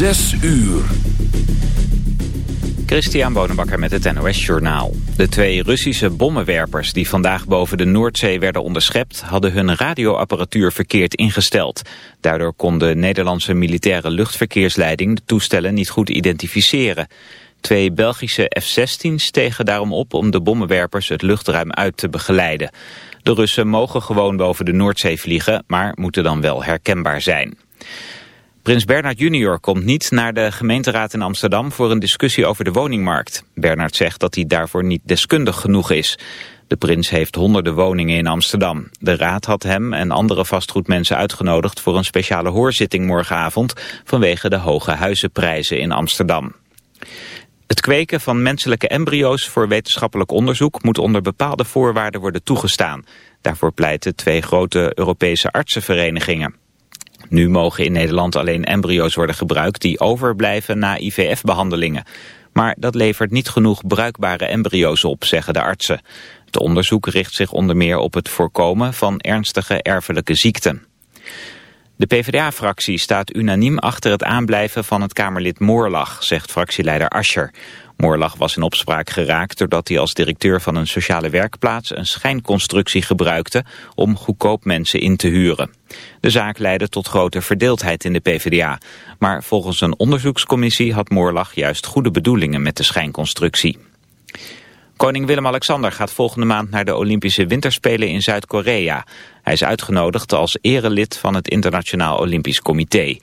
Zes uur. Christian Bonenbakker met het NOS Journaal. De twee Russische bommenwerpers die vandaag boven de Noordzee werden onderschept... hadden hun radioapparatuur verkeerd ingesteld. Daardoor kon de Nederlandse militaire luchtverkeersleiding... de toestellen niet goed identificeren. Twee Belgische F-16's stegen daarom op om de bommenwerpers het luchtruim uit te begeleiden. De Russen mogen gewoon boven de Noordzee vliegen, maar moeten dan wel herkenbaar zijn. Prins Bernard junior komt niet naar de gemeenteraad in Amsterdam voor een discussie over de woningmarkt. Bernard zegt dat hij daarvoor niet deskundig genoeg is. De prins heeft honderden woningen in Amsterdam. De raad had hem en andere vastgoedmensen uitgenodigd voor een speciale hoorzitting morgenavond vanwege de hoge huizenprijzen in Amsterdam. Het kweken van menselijke embryo's voor wetenschappelijk onderzoek moet onder bepaalde voorwaarden worden toegestaan. Daarvoor pleiten twee grote Europese artsenverenigingen. Nu mogen in Nederland alleen embryo's worden gebruikt die overblijven na IVF-behandelingen. Maar dat levert niet genoeg bruikbare embryo's op, zeggen de artsen. Het onderzoek richt zich onder meer op het voorkomen van ernstige erfelijke ziekten. De PvdA-fractie staat unaniem achter het aanblijven van het Kamerlid Moorlag, zegt fractieleider Ascher. Moorlag was in opspraak geraakt doordat hij als directeur van een sociale werkplaats een schijnconstructie gebruikte om goedkoop mensen in te huren. De zaak leidde tot grote verdeeldheid in de PvdA. Maar volgens een onderzoekscommissie had Moorlag juist goede bedoelingen met de schijnconstructie. Koning Willem-Alexander gaat volgende maand naar de Olympische Winterspelen in Zuid-Korea. Hij is uitgenodigd als erelid van het Internationaal Olympisch Comité.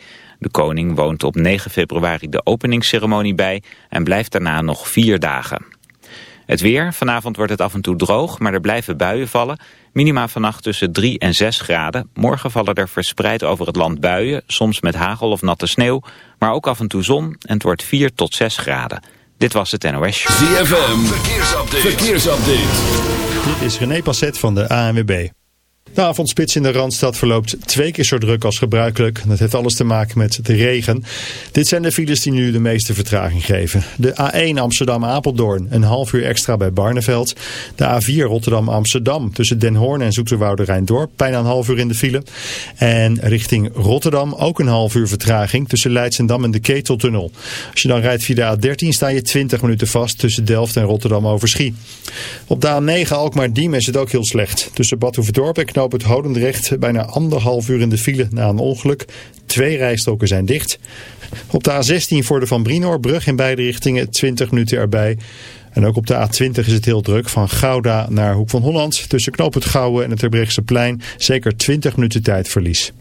De koning woont op 9 februari de openingsceremonie bij en blijft daarna nog vier dagen. Het weer, vanavond wordt het af en toe droog, maar er blijven buien vallen. Minima vannacht tussen 3 en 6 graden. Morgen vallen er verspreid over het land buien, soms met hagel of natte sneeuw. Maar ook af en toe zon en het wordt 4 tot 6 graden. Dit was het NOS Show. ZFM, verkeersupdate. verkeersupdate. Dit is René Passet van de ANWB. De avondspits in de Randstad verloopt twee keer zo druk als gebruikelijk. Dat heeft alles te maken met de regen. Dit zijn de files die nu de meeste vertraging geven. De A1 Amsterdam-Apeldoorn, een half uur extra bij Barneveld. De A4 Rotterdam-Amsterdam tussen Den Hoorn en Zoeterwoude Rijndorp. Bijna een half uur in de file. En richting Rotterdam ook een half uur vertraging tussen Leidsendam en de Keteltunnel. Als je dan rijdt via de A13 sta je 20 minuten vast tussen Delft en Rotterdam-Overschie. Op de A9 Alkmaar-Diem is het ook heel slecht. Tussen Bad Hoeverdorp en knoop het Hodendrecht bijna anderhalf uur in de file na een ongeluk. Twee rijstroken zijn dicht. Op de A16 voor de Van Brinoorbrug in beide richtingen 20 minuten erbij. En ook op de A20 is het heel druk van Gouda naar Hoek van Holland. Tussen knoop het Gouwen en het plein zeker 20 minuten tijdverlies.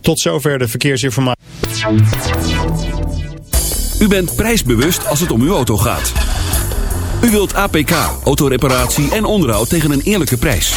Tot zover de verkeersinformatie. U bent prijsbewust als het om uw auto gaat. U wilt APK, autoreparatie en onderhoud tegen een eerlijke prijs.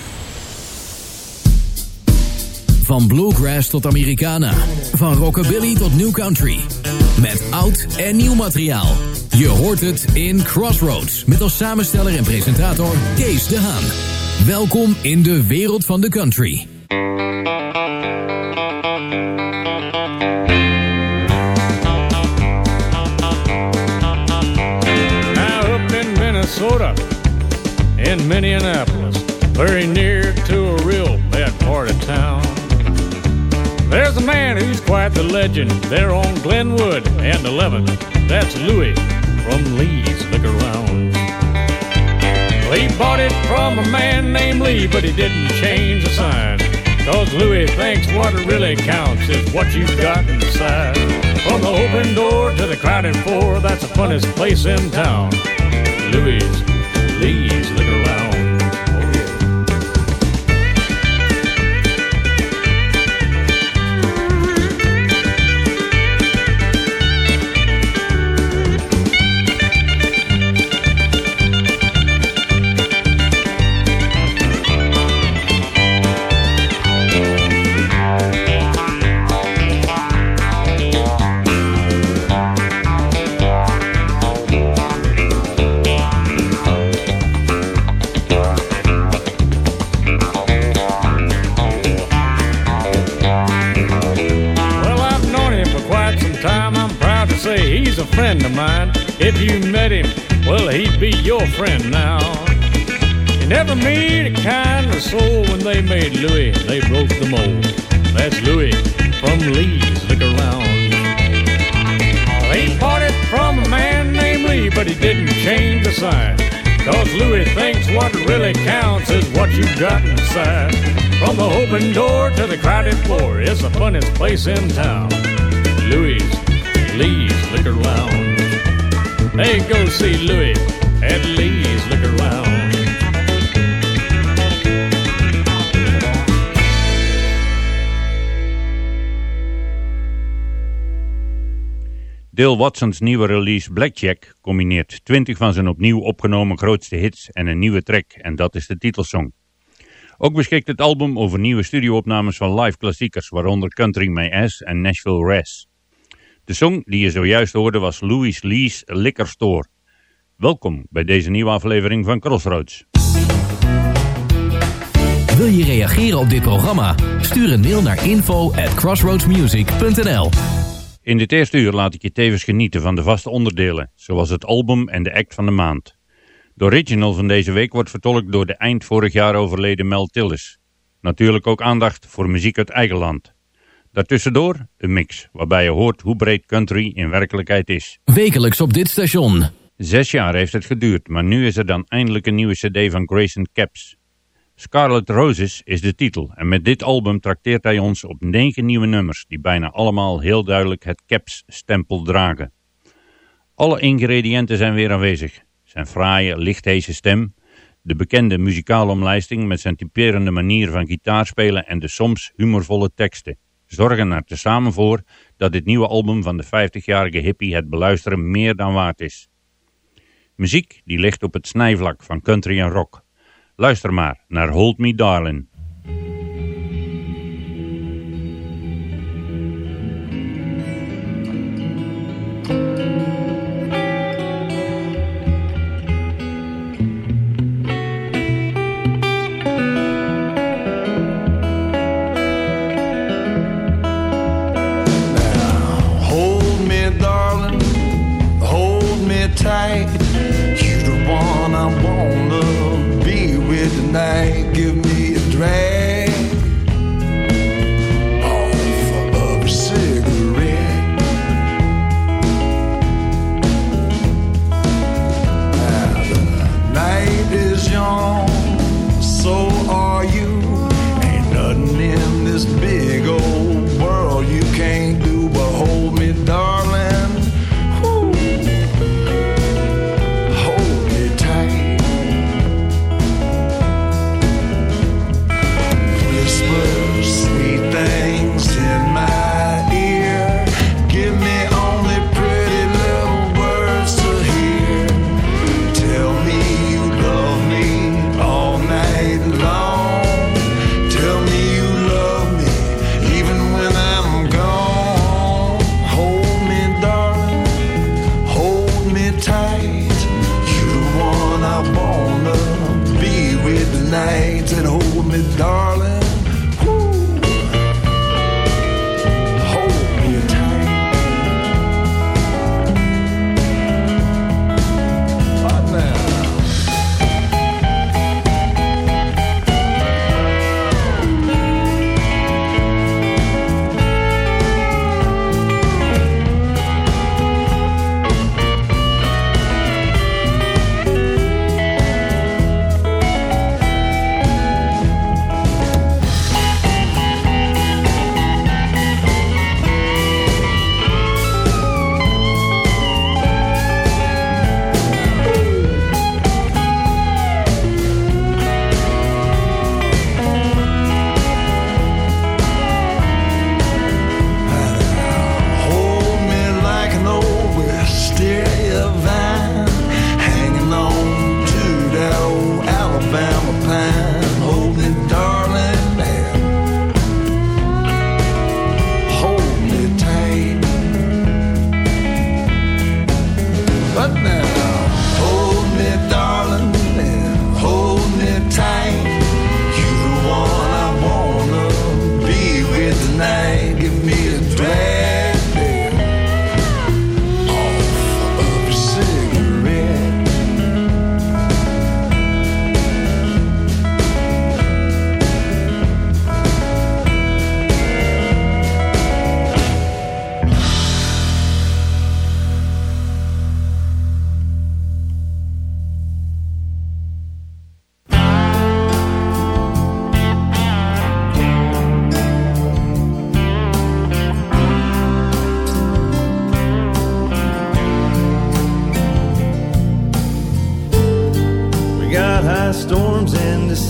Van bluegrass tot Americana. Van rockabilly tot new country. Met oud en nieuw materiaal. Je hoort het in Crossroads. Met als samensteller en presentator Kees de Haan. Welkom in de wereld van de country. Now up in Minnesota, in Minneapolis, very near to a real bad part of town. There's a man who's quite the legend there on Glenwood and 11. That's Louis from Lee's Liquor Lounge. He bought it from a man named Lee, but he didn't change the sign. Cause Louis thinks what really counts is what you've got inside. From the open door to the crowded floor, that's the funnest place in town. Louis, Lee's friend of mine. If you met him, well, he'd be your friend now. You never meet a kinder soul when they made Louis, they broke the mold. That's Louis from Lee's Liquor Lounge. They parted from a man named Lee, but he didn't change a sign. Cause Louis thinks what really counts is what you got inside. From the open door to the crowded floor, it's the funnest place in town. Louis, Lee's Liquor Lounge. Hey, go see Louis at Lee's Liquor Lounge. Dale Watsons nieuwe release Blackjack combineert 20 van zijn opnieuw opgenomen grootste hits en een nieuwe track en dat is de titelsong. Ook beschikt het album over nieuwe studioopnames van live klassiekers, waaronder Country My Ass en Nashville Res. De song die je zojuist hoorde was Louis Lee's Liquor Store. Welkom bij deze nieuwe aflevering van Crossroads. Wil je reageren op dit programma? Stuur een mail naar info at crossroadsmusic.nl In dit eerste uur laat ik je tevens genieten van de vaste onderdelen, zoals het album en de act van de maand. De original van deze week wordt vertolkt door de eind vorig jaar overleden Mel Tillis. Natuurlijk ook aandacht voor muziek uit eigen land. Daartussendoor een mix, waarbij je hoort hoe breed country in werkelijkheid is. Wekelijks op dit station. Zes jaar heeft het geduurd, maar nu is er dan eindelijk een nieuwe cd van Grayson Caps. Scarlet Roses is de titel en met dit album trakteert hij ons op negen nieuwe nummers die bijna allemaal heel duidelijk het Caps-stempel dragen. Alle ingrediënten zijn weer aanwezig. Zijn fraaie, lichtheese stem, de bekende muzikale omlijsting met zijn typerende manier van gitaarspelen en de soms humorvolle teksten zorgen er tezamen voor dat dit nieuwe album van de 50-jarige hippie het beluisteren meer dan waard is. Muziek die ligt op het snijvlak van country en rock. Luister maar naar Hold Me Darling. With nights at home with darling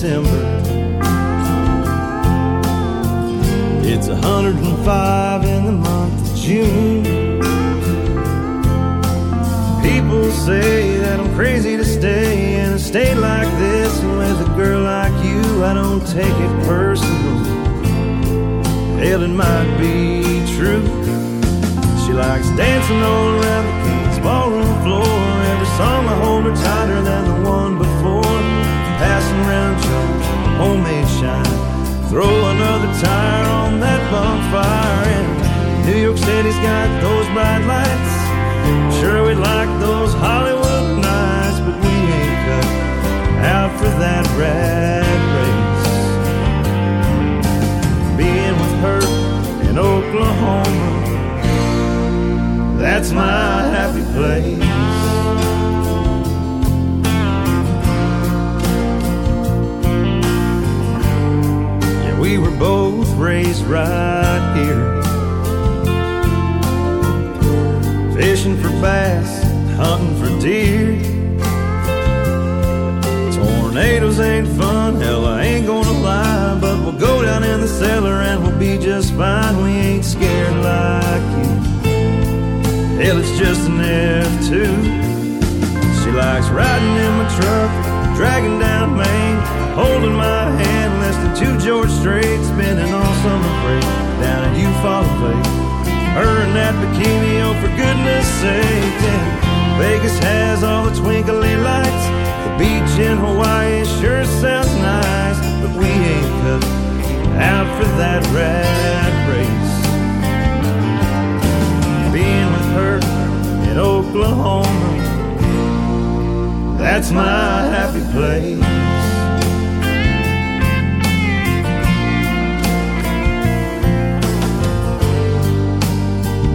December. It's 105 in the month of June. People say that I'm crazy to stay in a state like this, and with a girl like you, I don't take it personal. Hell, it might be true. She likes dancing all around the Cain's ballroom floor. Every song I hold her tighter Throw another tire on that bonfire. And New York City's got those bright lights. Sure, we'd like those Hollywood nights, but we ain't cut out for that rat race. Being with her in Oklahoma, that's my happy place. Were both raised right here. Fishing for bass, hunting for deer. Tornadoes ain't fun, hell, I ain't gonna lie. But we'll go down in the cellar and we'll be just fine. We ain't scared like you. Hell, it's just an F2. She likes riding in my truck, dragging down Maine, holding my hand, to George Strait, spending all summer break down at Eufaula Lake. Her and that bikini, oh, for goodness sake. And Vegas has all the twinkly lights. The beach in Hawaii sure sounds nice, but we ain't cut out for that rat race. Being with her in Oklahoma, that's my happy place.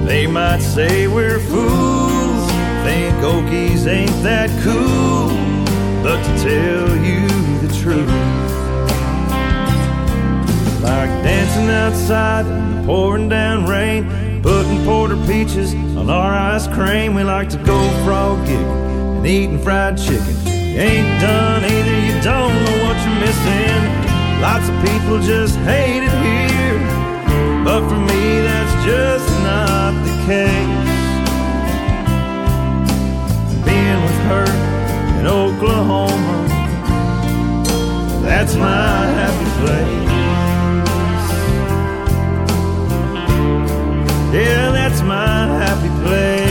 They might say we're fools, think Okies ain't that cool, but to tell you the truth, like dancing outside in the pouring down rain, putting porter peaches on our ice cream. We like to go frog gigging and eating fried chicken. You ain't done either, you don't know what you're missing. Lots of people just hate it here, but for me that's just case. Being with her in Oklahoma, that's my happy place. Yeah, that's my happy place.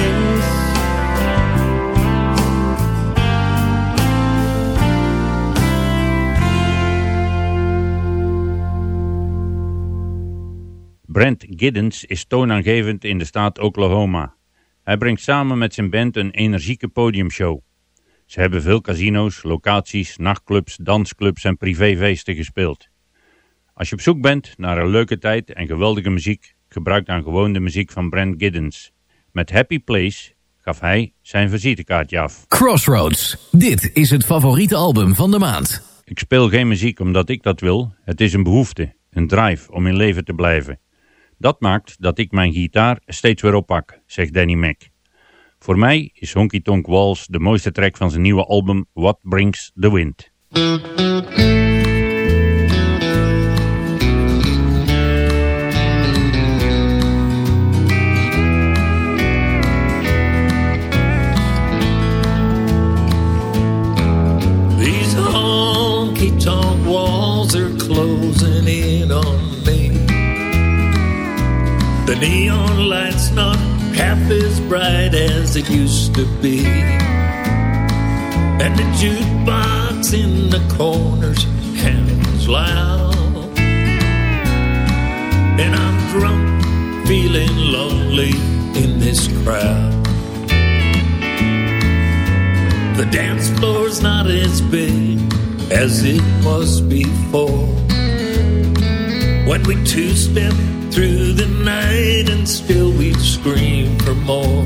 Brent Giddens is toonaangevend in de staat Oklahoma. Hij brengt samen met zijn band een energieke podiumshow. Ze hebben veel casino's, locaties, nachtclubs, dansclubs en privéfeesten gespeeld. Als je op zoek bent naar een leuke tijd en geweldige muziek, gebruik dan gewoon de muziek van Brent Giddens. Met Happy Place gaf hij zijn visitekaartje af. Crossroads. Dit is het favoriete album van de maand. Ik speel geen muziek omdat ik dat wil. Het is een behoefte, een drive om in leven te blijven. Dat maakt dat ik mijn gitaar steeds weer oppak, zegt Danny Mac. Voor mij is Honky Tonk Walls de mooiste track van zijn nieuwe album What Brings the Wind. The neon light's not half as bright as it used to be. And the jukebox in the corners hammers loud. And I'm drunk, feeling lonely in this crowd. The dance floor's not as big as it was before. When we two step through the night and still we'd scream for more.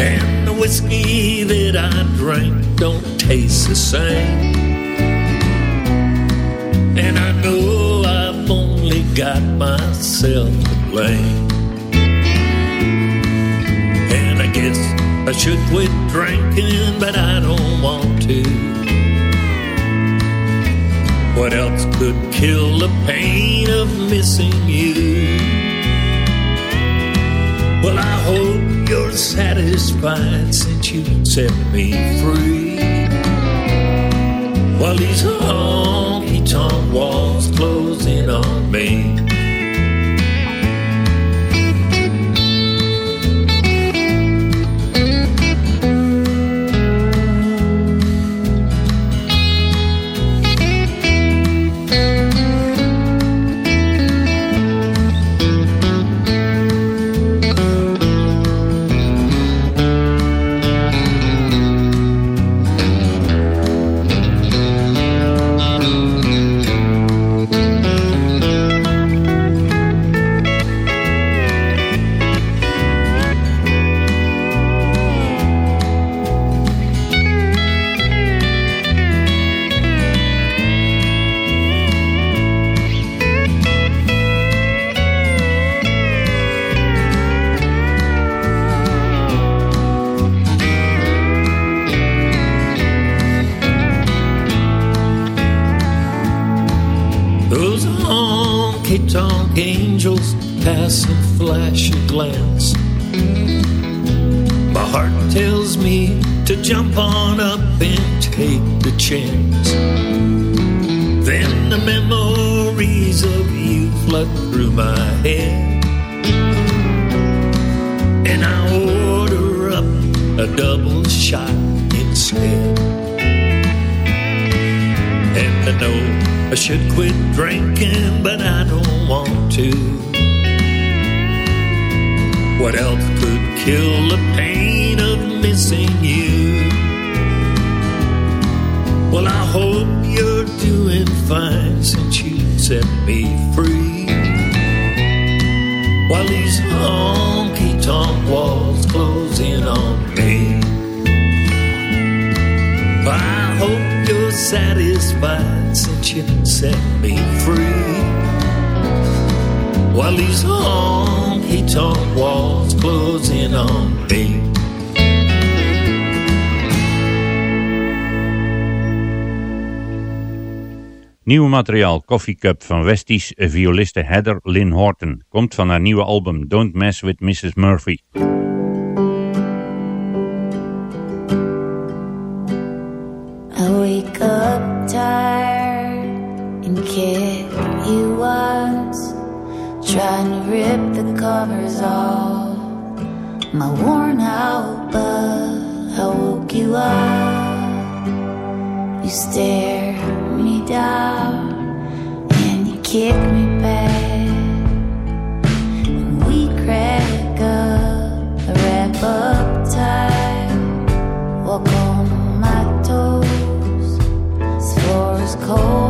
And the whiskey that I drank don't taste the same. And I know I've only got myself to blame. And I guess I should quit drinking, but I don't want to. What else could kill the pain of missing you? Well, I hope you're satisfied since you set me free. While these honky tonk walls closing on me. In on me. Nieuw materiaal Coffee Cup van Westies violiste Heather Lynn Horton komt van haar nieuwe album Don't Mess With Mrs. Murphy. I wake up tired and kick you once, trying to rip the covers off my worn out bug. I woke you up, you stare me down, and you kick me back, and we crack up, wrap up tight, walk on my toes. This floor is colder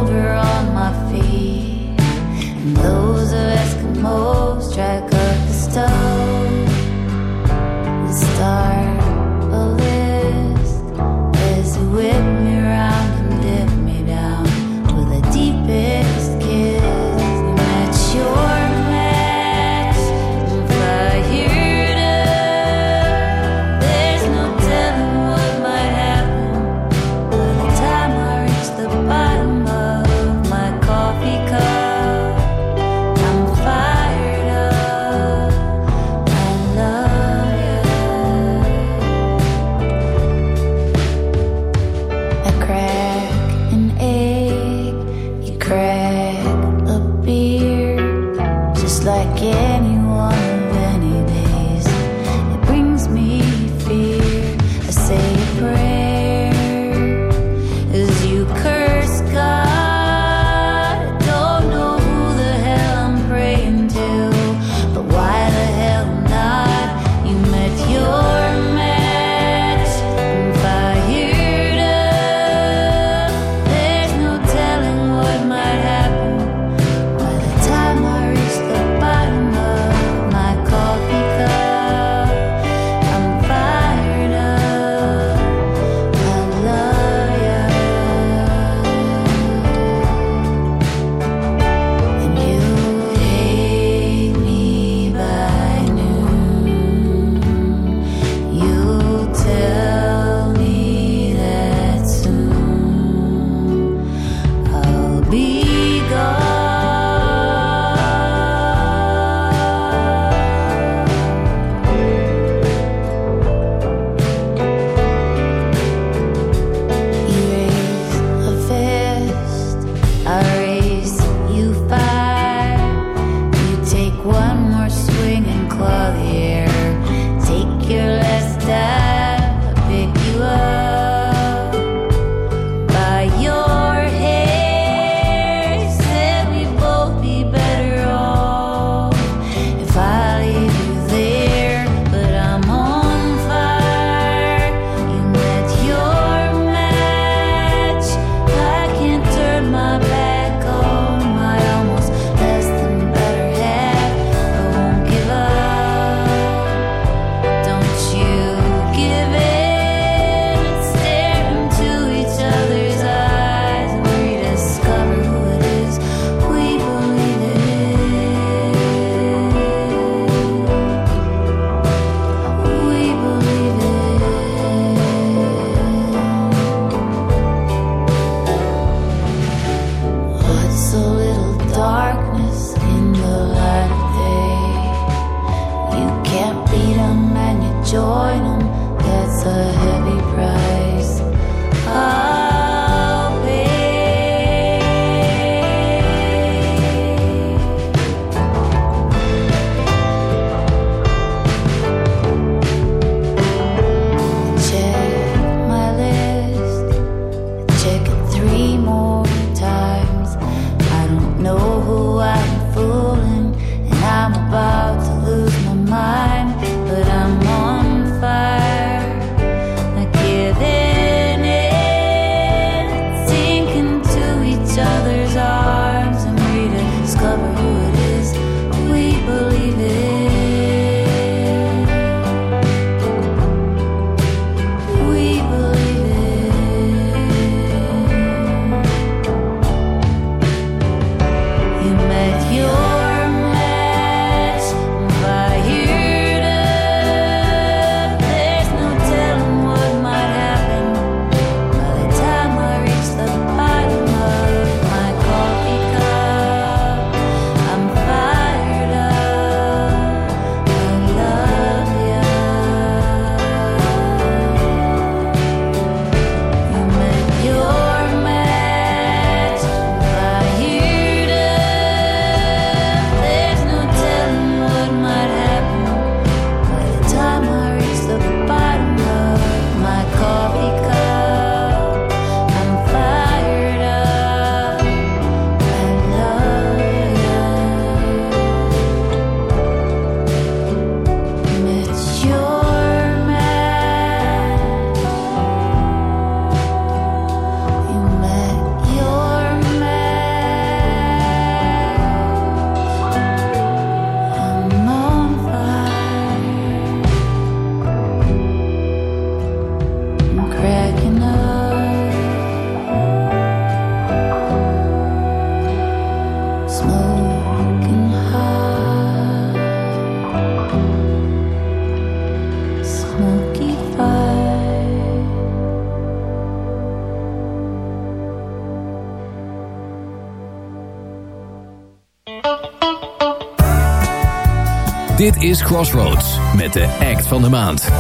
Crossroads met de act van de maand.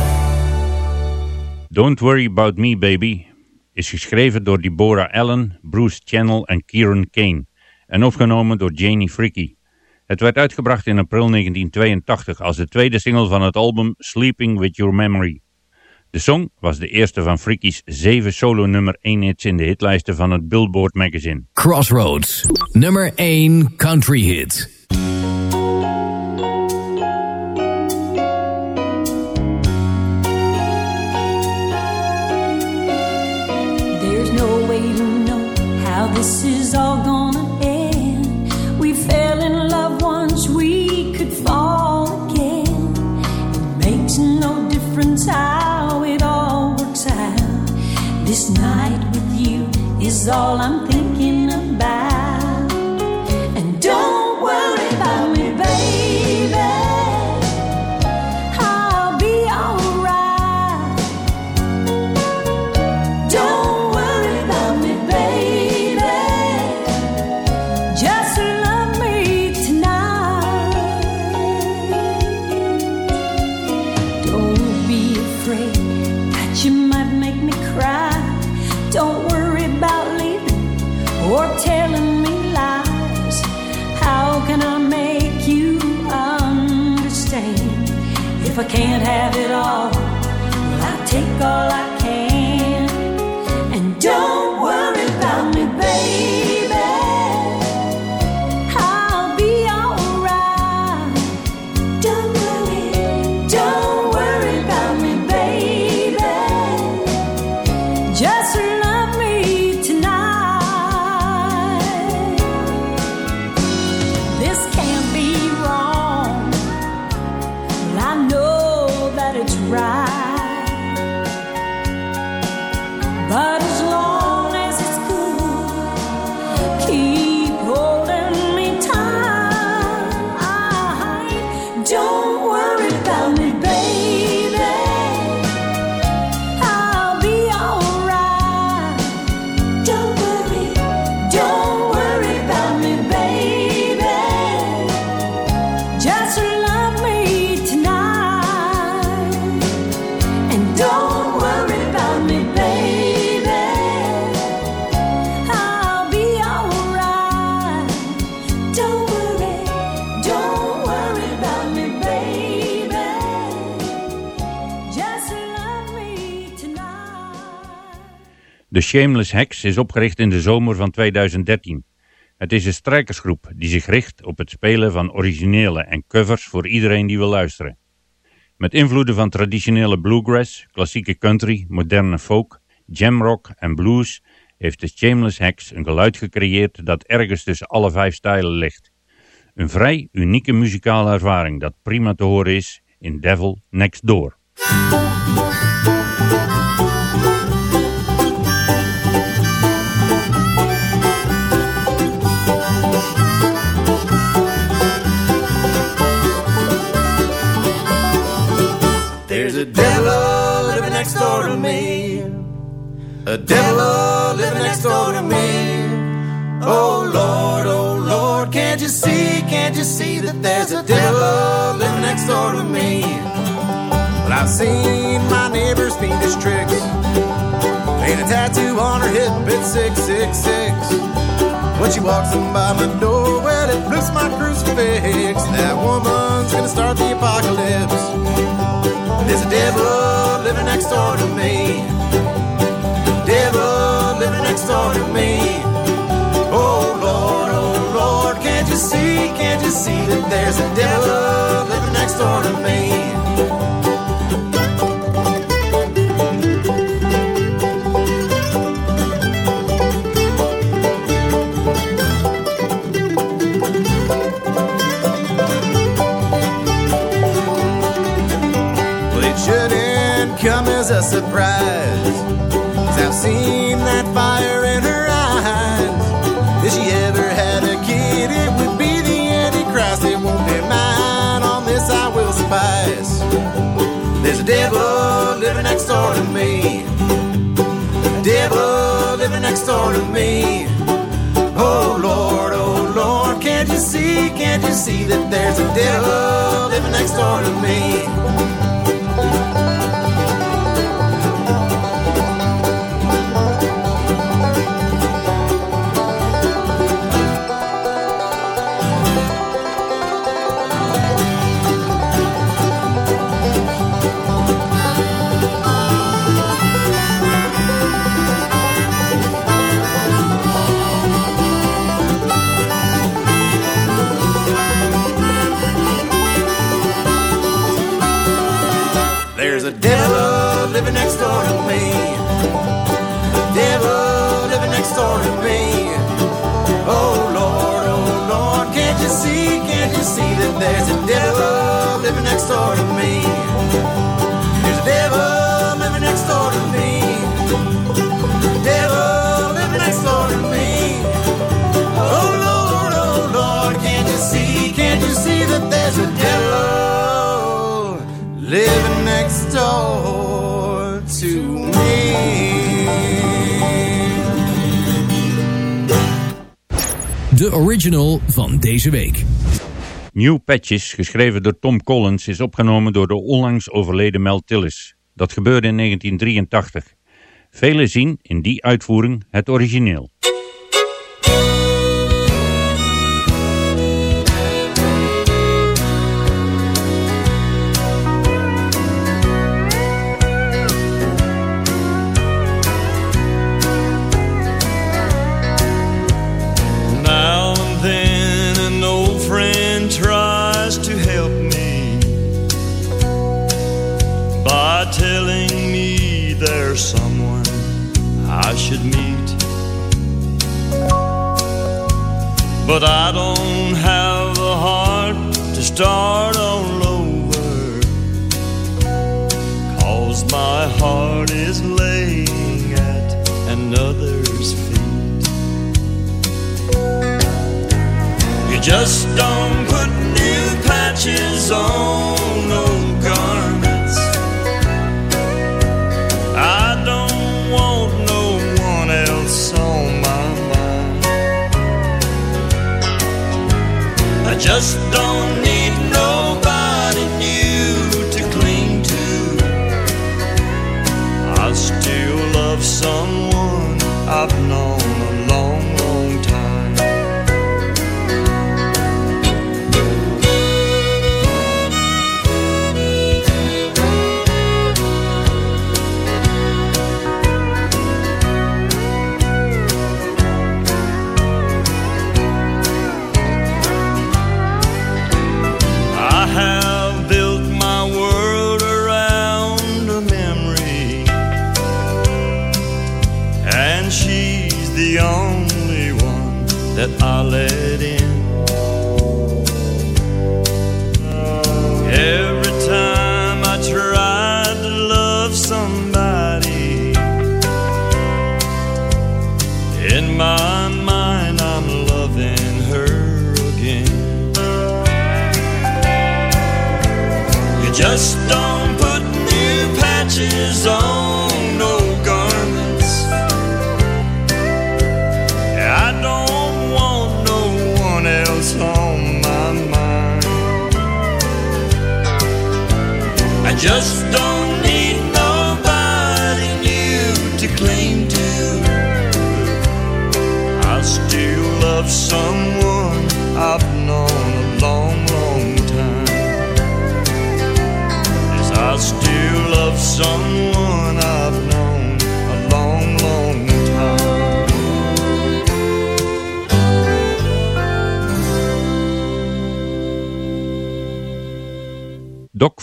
Don't Worry About Me Baby is geschreven door Deborah Allen, Bruce Channel en Kieran Kane en opgenomen door Janie Fricke. Het werd uitgebracht in april 1982 als de tweede single van het album Sleeping With Your Memory. De song was de eerste van Frikkies zeven solo nummer 1 hits in de hitlijsten van het Billboard magazine. Crossroads, nummer 1 country hit. this is all gonna end. We fell in love once, we could fall again. It makes no difference how it all works out. This night with you is all I'm thinking about. Shameless Hex is opgericht in de zomer van 2013. Het is een strijkersgroep die zich richt op het spelen van originele en covers voor iedereen die wil luisteren. Met invloeden van traditionele bluegrass, klassieke country, moderne folk, jamrock en blues heeft de Shameless Hex een geluid gecreëerd dat ergens tussen alle vijf stijlen ligt. Een vrij unieke muzikale ervaring dat prima te horen is in Devil Next Door. A devil living next door to me. Oh Lord, oh Lord, can't you see, can't you see that there's a devil living next door to me? Well, I've seen my neighbor's fiendish tricks. Ain't a tattoo on her hip, it's 666. When she walks in by my door, well, it flips my crucifix. That woman's gonna start the apocalypse. There's a devil living next door to me. To me. Oh Lord, oh Lord, can't you see, can't you see that there's a devil living next door to me? Come as a surprise. Cause I've seen There's a devil living next door to me. A devil living next door to me. Oh Lord, oh Lord, can't you see, can't you see that there's a devil living next door to me? Me. Oh Lord, oh Lord, can't you see, can't you see that there's a devil living next door to me? There's a devil living next door to me. Devil living next door to me. Oh Lord, oh Lord, can't you see, can't you see that there's a devil living next door De original van deze week. New Patches, geschreven door Tom Collins, is opgenomen door de onlangs overleden Mel Tillis. Dat gebeurde in 1983. Velen zien in die uitvoering het origineel. Someone I should meet. But I don't have the heart to start all over. Cause my heart is laying at another's feet. You just don't put new patches on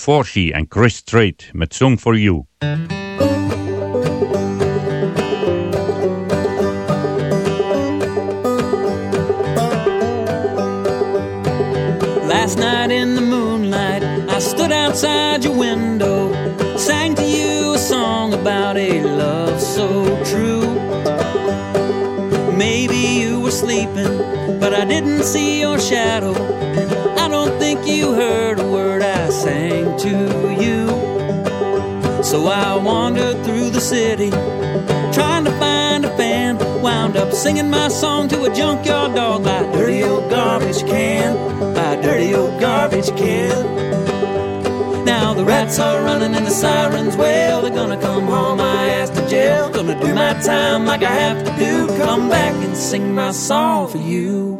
Forsey en Chris Strait met Song for You. Last night in the moonlight, I stood outside your window, sang to you a song about a love so true. Maybe you were sleeping, but I didn't see your shadow. I don't think you heard to you. So I wandered through the city, trying to find a fan. Wound up singing my song to a junkyard dog by dirty old garbage can, by dirty old garbage can. Now the rats are running and the sirens wail. They're gonna come haul my ass to jail. Gonna do my time like I have to do. Come back and sing my song for you.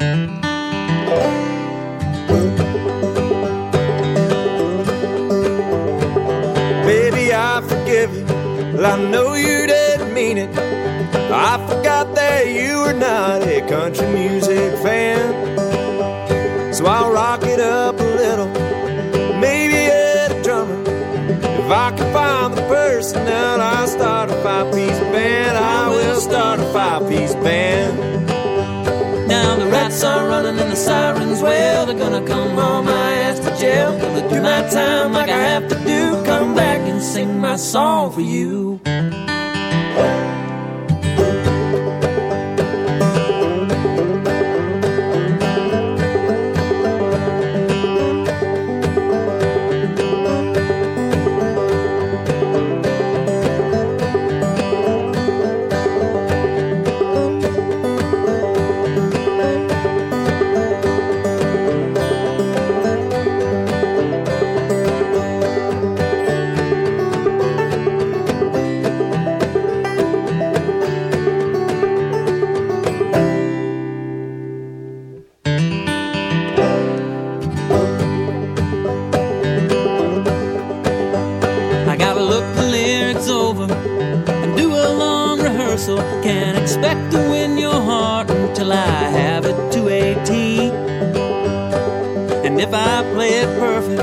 I know you didn't mean it. I forgot that you were not a country music fan. So I'll rock it up a little, maybe add a drummer. If I can find the person personnel, I'll start a five piece band. I will start a five piece band. Now the rats are running and the sirens wail. They're gonna come haul my ass to jail. Gonna do my time like I have to do. Come back and sing my song for you. If I play it perfect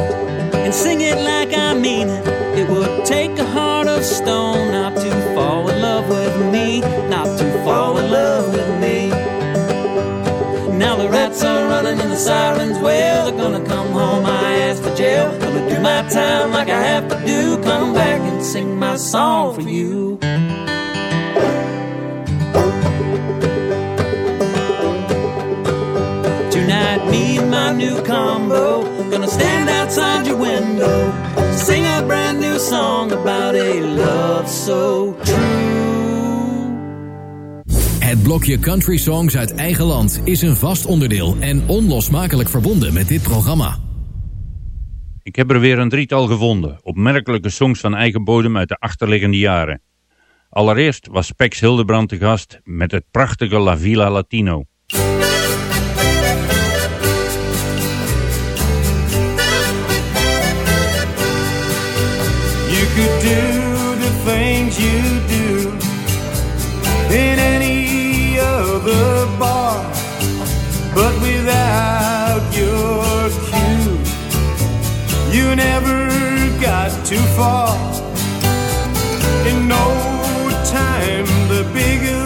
and sing it like I mean it, it would take a heart of stone not to fall in love with me, not to fall in love with me. Now the rats are running and the sirens wail. They're gonna come home, my ass for jail. Gonna do my time like I have to do. Come back and sing my song for you. Combo gonna stand outside your window, sing a brand new song about a love so true. Het blokje Country Songs uit eigen land is een vast onderdeel en onlosmakelijk verbonden met dit programma. Ik heb er weer een drietal gevonden, opmerkelijke songs van eigen bodem uit de achterliggende jaren. Allereerst was Pex Hildebrand te gast met het prachtige La Villa Latino. Could do the things you do in any other bar, but without your cue, you never got too far. In no time, the biggest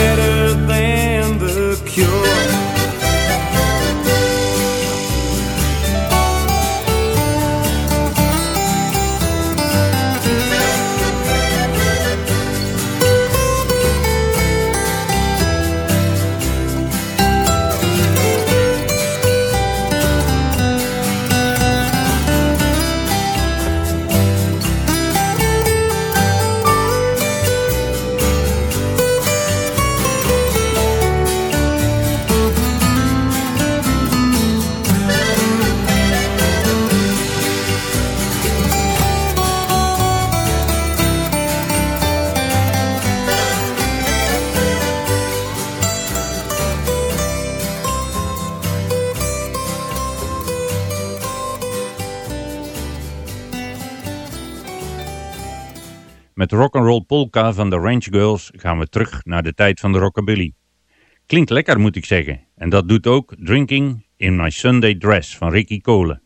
better than Met rock'n'roll polka van de Ranch Girls gaan we terug naar de tijd van de rockabilly. Klinkt lekker moet ik zeggen. En dat doet ook Drinking in My Sunday Dress van Ricky Cole.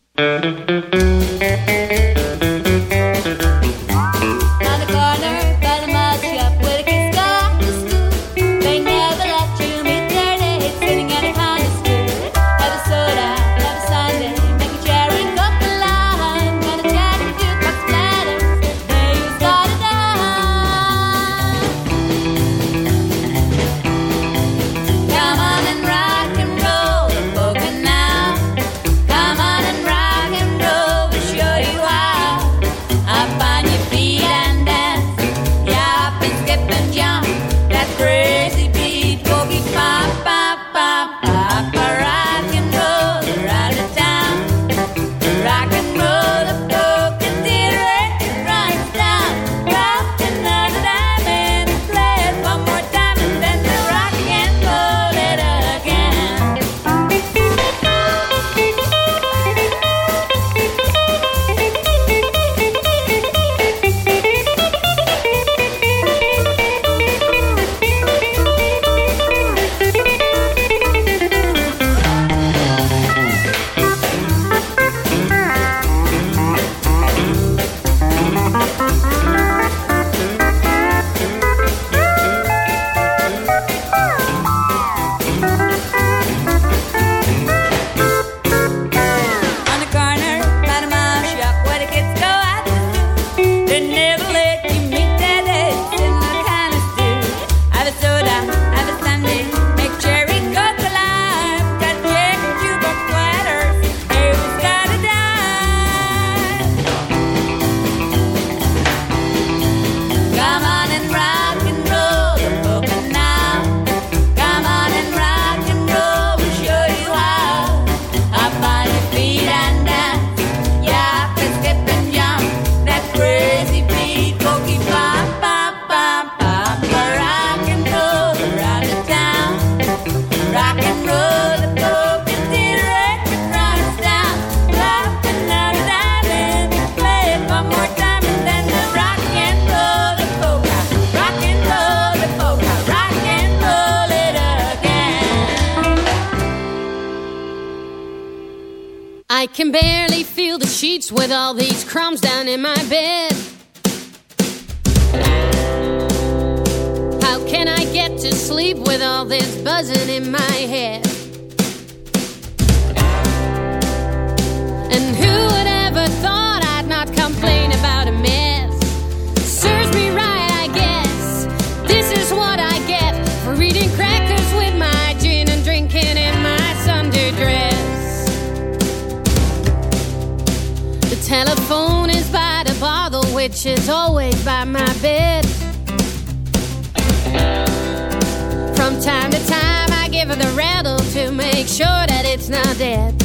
make sure that it's not dead.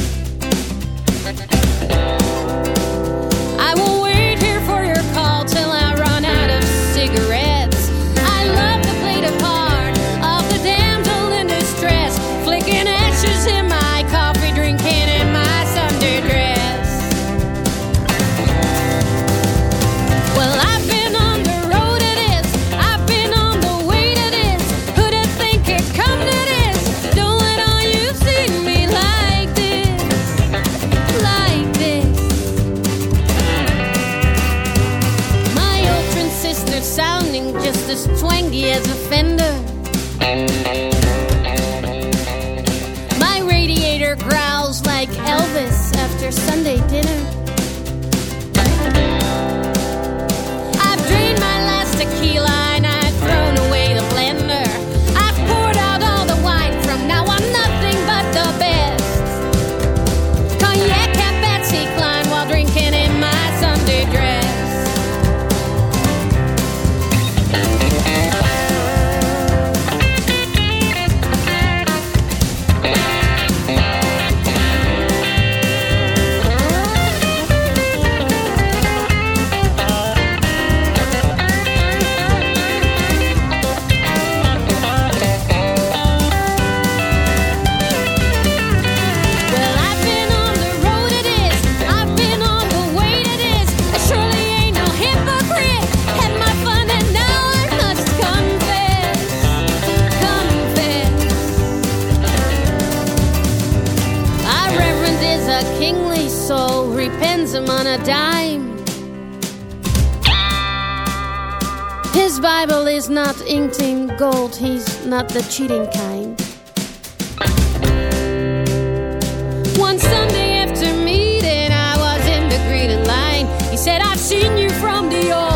time. His Bible is not inked in gold, he's not the cheating kind. One Sunday after meeting, I was in the greeting line. He said, I've seen you from the old.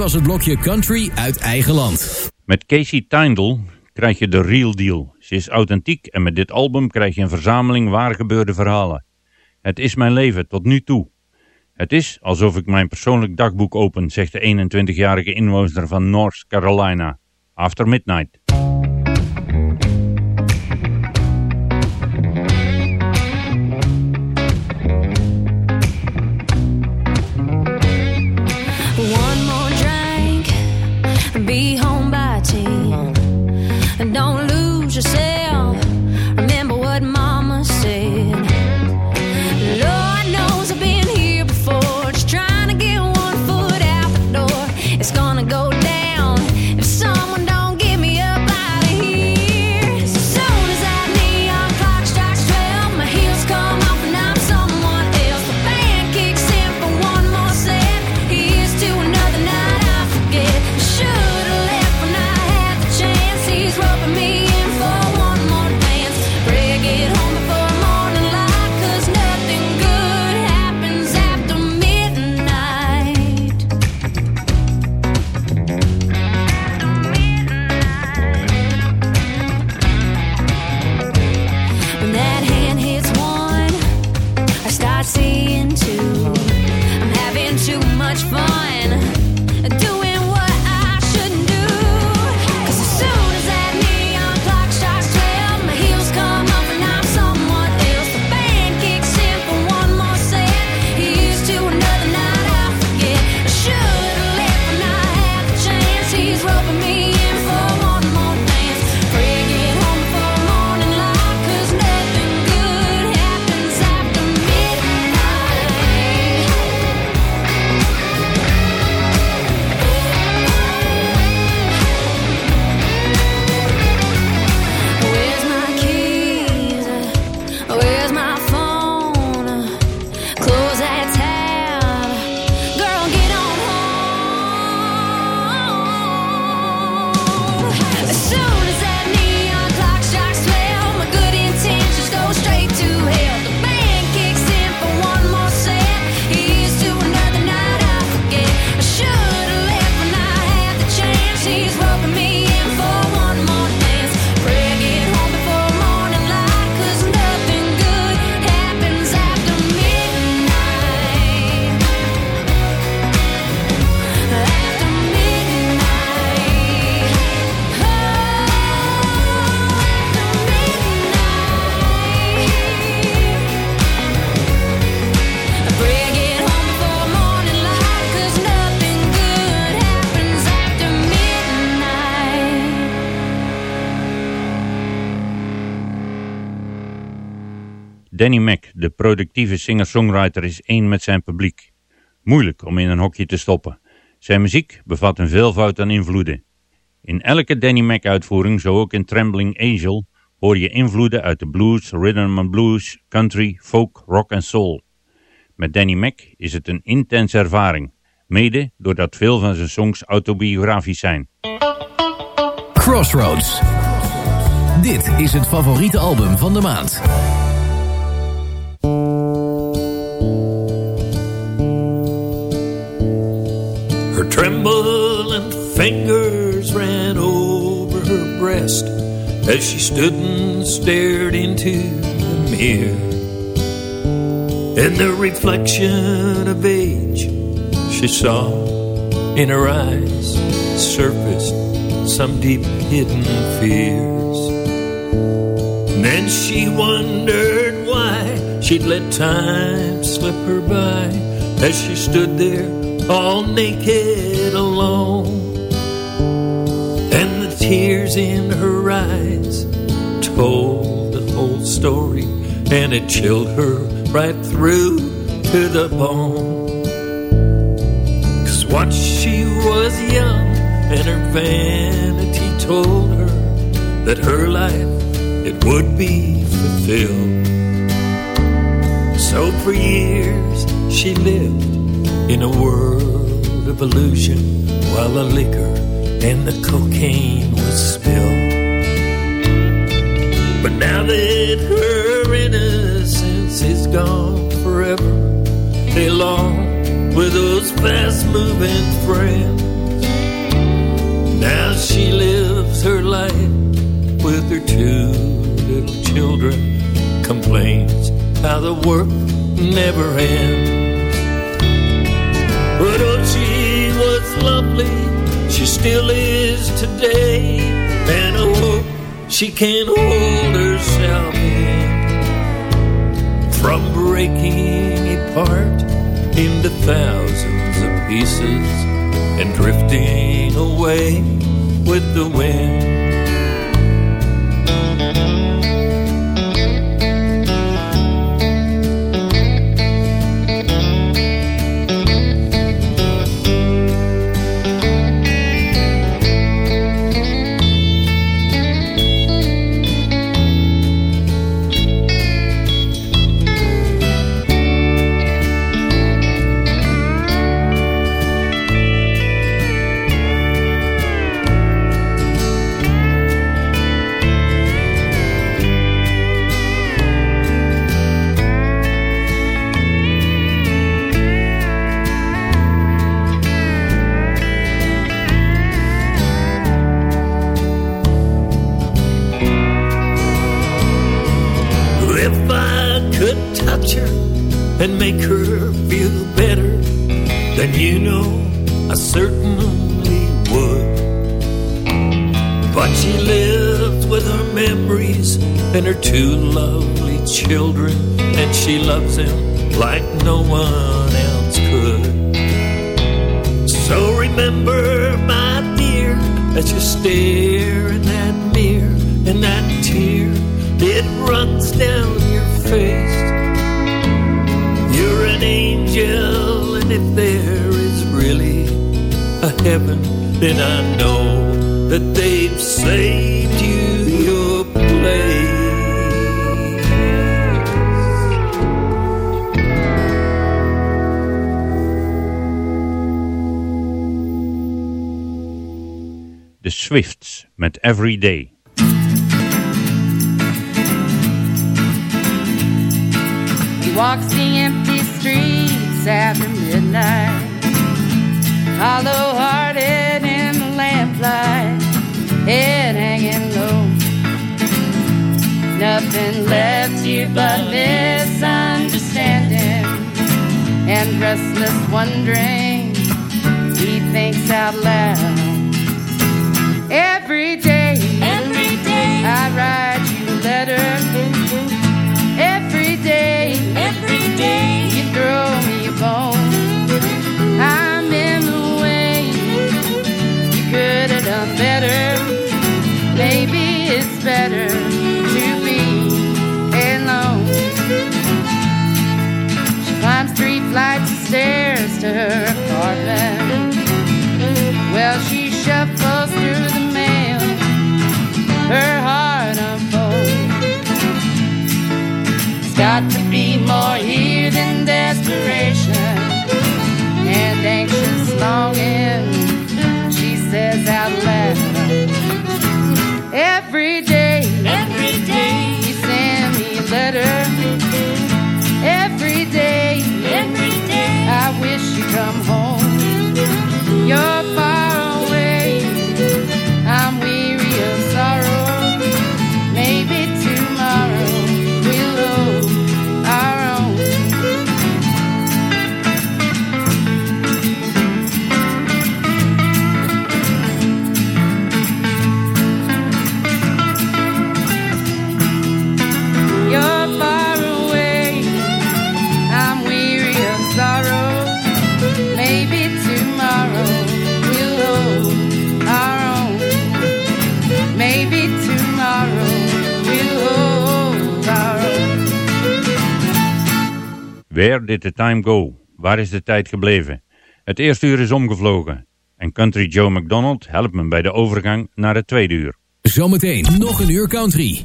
was het blokje country uit eigen land. Met Casey Tyndall krijg je de real deal. Ze is authentiek en met dit album krijg je een verzameling waar gebeurde verhalen. Het is mijn leven tot nu toe. Het is alsof ik mijn persoonlijk dagboek open, zegt de 21-jarige inwoner van North Carolina. After Midnight. Danny Mac, de productieve singer-songwriter, is één met zijn publiek. Moeilijk om in een hokje te stoppen. Zijn muziek bevat een veelvoud aan invloeden. In elke Danny Mac uitvoering, zo ook in Trembling Angel, hoor je invloeden uit de blues, rhythm and blues, country, folk, rock en soul. Met Danny Mac is het een intense ervaring, mede doordat veel van zijn songs autobiografisch zijn. Crossroads. Dit is het favoriete album van de maand. Trembling fingers ran over her breast as she stood and stared into the mirror. And the reflection of age she saw in her eyes surfaced some deep hidden fears. And then she wondered why she'd let time slip her by as she stood there all naked alone. And the tears in her eyes told the whole story, and it chilled her right through to the bone. Cause once she was young, and her vanity told her that her life it would be fulfilled. So for years she lived in a world of illusion while the liquor and the cocaine was spilled. But now that her innocence is gone forever, they long with those fast moving friends. Now she lives her life with her two little children, complains how the work never ends. But oh, she was lovely, she still is today, and oh, she can't hold herself in. From breaking apart into thousands of pieces and drifting away with the wind. Know I certainly would. But she lives with her memories and her two lovely children, and she loves them like no one else could. So remember, my dear, as you stare in that mirror, and that tear, it runs down your face. You're an angel, and if there is a heaven, then I know that they've saved you your place. The Swifts met Every Day. He walks the empty streets after midnight, hollow hearted in the lamplight, head hanging low. Nothing left here but misunderstanding and restless wondering. He thinks out loud. Every day, every day, I write you a letter. Every day, every day, you throw me a bone. better to be alone. She climbs three flights of stairs to her apartment. Well, she shuffles through the mail, her heart unfolds. It's got to be more here than desperation and anxious longing. Where did the time go? Waar is de tijd gebleven? Het eerste uur is omgevlogen. En Country Joe McDonald helpt me bij de overgang naar het tweede uur. Zometeen nog een uur country.